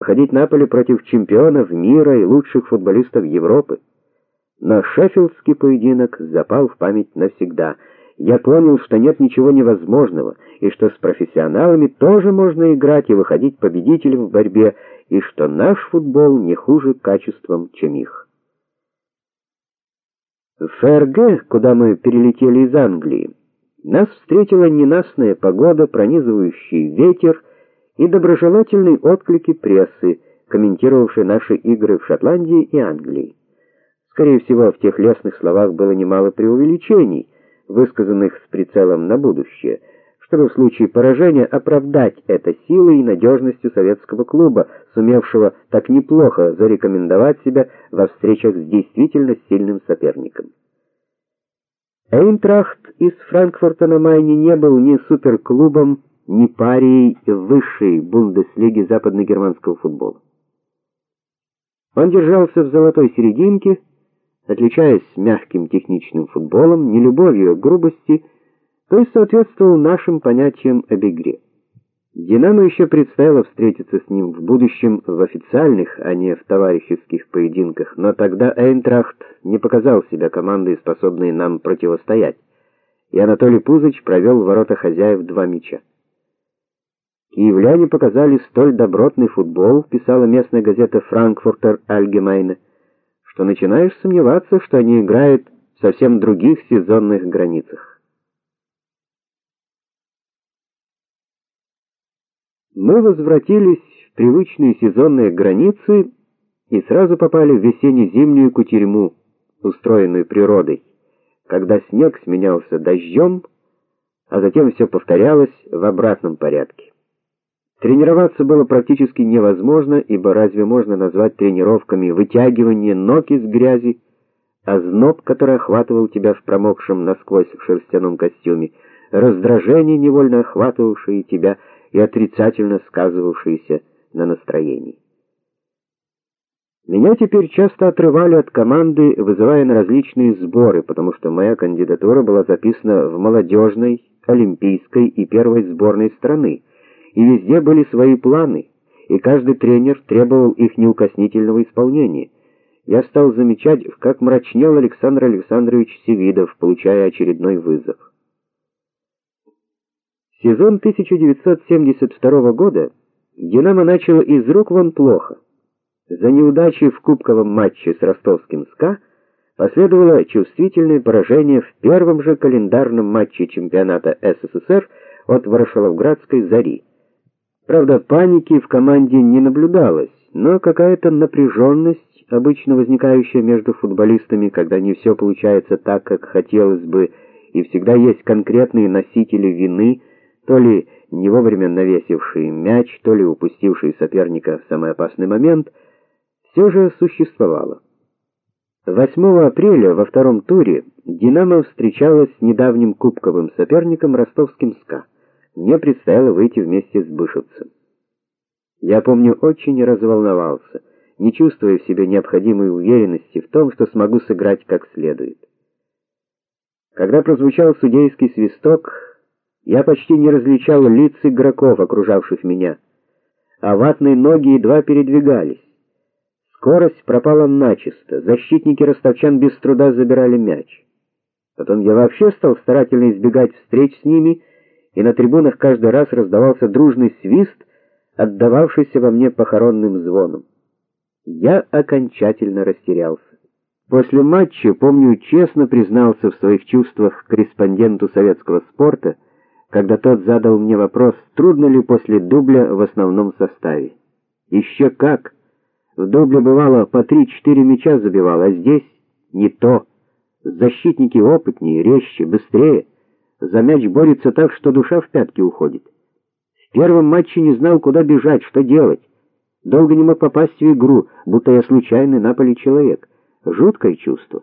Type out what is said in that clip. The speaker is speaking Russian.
ходить на поле против чемпионов мира и лучших футболистов Европы. Но шеффилдский поединок запал в память навсегда. Я понял, что нет ничего невозможного, и что с профессионалами тоже можно играть и выходить победителем в борьбе, и что наш футбол не хуже качеством, чем их. В ФРГ, куда мы перелетели из Англии, нас встретила ненастная погода, пронизывающий ветер и доброжелательные отклики прессы, комментировавшей наши игры в Шотландии и Англии. Скорее всего, в тех лестных словах было немало преувеличений, высказанных с прицелом на будущее, чтобы в случае поражения оправдать это силой и надежностью советского клуба, сумевшего так неплохо зарекомендовать себя во встречах с действительно сильным соперником. Эйнтрахт из Франкфурта на Майне не был ни суперклубом, ни парией в высшей Бундеслиге западногерманского футбола. Он держался в золотой серединке, отличаясь мягким техничным футболом, не любовью к грубости, то есть соответствовал нашим понятиям об игре. Динамо еще предстояло встретиться с ним в будущем в официальных, а не в товарищеских поединках, но тогда Эйнтрахт не показал себя командой, способной нам противостоять. И Анатолий Пузыч провел в ворота хозяев два мяча. Киевляне показали столь добротный футбол, писала местная газета Frankfurter Allgemeine что начинаешь сомневаться, что они играют в совсем других сезонных границах. Мы возвратились в привычные сезонные границы и сразу попали в весенне-зимнюю кутерьму, устроенную природой, когда снег сменялся дождем, а затем все повторялось в обратном порядке. Тренироваться было практически невозможно, ибо разве можно назвать тренировками вытягивание ног из грязи, а зноб, который охватывал тебя в промокшем насквозь шерстяном костюме, раздражение, невольно охватывавшее тебя и отрицательно сказывавшееся на настроении. Меня теперь часто отрывали от команды, вызывая на различные сборы, потому что моя кандидатура была записана в молодежной, олимпийской и первой сборной страны и везде были свои планы, и каждый тренер требовал их неукоснительного исполнения. Я стал замечать, как мрачнел Александр Александрович Севидов, получая очередной вызов. Сезон 1972 года Динамо начало из рук вон плохо. За неудачей в кубковом матче с ростовским СКА последовало чувствительное поражение в первом же календарном матче чемпионата СССР от Ворошиловградской Зари. Правда, паники в команде не наблюдалось, но какая-то напряженность, обычно возникающая между футболистами, когда не все получается так, как хотелось бы, и всегда есть конкретные носители вины, то ли не вовремя навесивший мяч, то ли упустивший соперника в самый опасный момент, все же существовало. 8 апреля во втором туре Динамо встречалась с недавним кубковым соперником ростовским СКА мне предстояло выйти вместе с Бышевцем. Я помню, очень разволновался, не чувствуя в себе необходимой уверенности в том, что смогу сыграть как следует. Когда прозвучал судейский свисток, я почти не различал лиц игроков, окружавших меня, а ватные ноги едва передвигались. Скорость пропала начисто. Защитники ростовчан без труда забирали мяч. Потом я вообще стал старательно избегать встреч с ними и на трибунах каждый раз раздавался дружный свист, отдававшийся во мне похоронным звоном. Я окончательно растерялся. После матча, помню, честно признался в своих чувствах корреспонденту советского спорта, когда тот задал мне вопрос, трудно ли после дубля в основном составе. «Еще как. В дубле бывало по 3-4 мяча забивал, а здесь не то. Защитники опытнее, резче, быстрее. За мяч борется так, что душа в пятки уходит. В первом матче не знал, куда бежать, что делать. Долго не мог попасть в игру, будто я случайный на поле человек. Жуткое чувство.